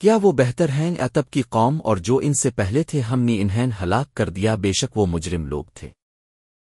کیا وہ بہتر ہیں اتب کی قوم اور جو ان سے پہلے تھے ہم نے انہیں ہلاک کر دیا، بے شک وہ مجرم لوگ تھے۔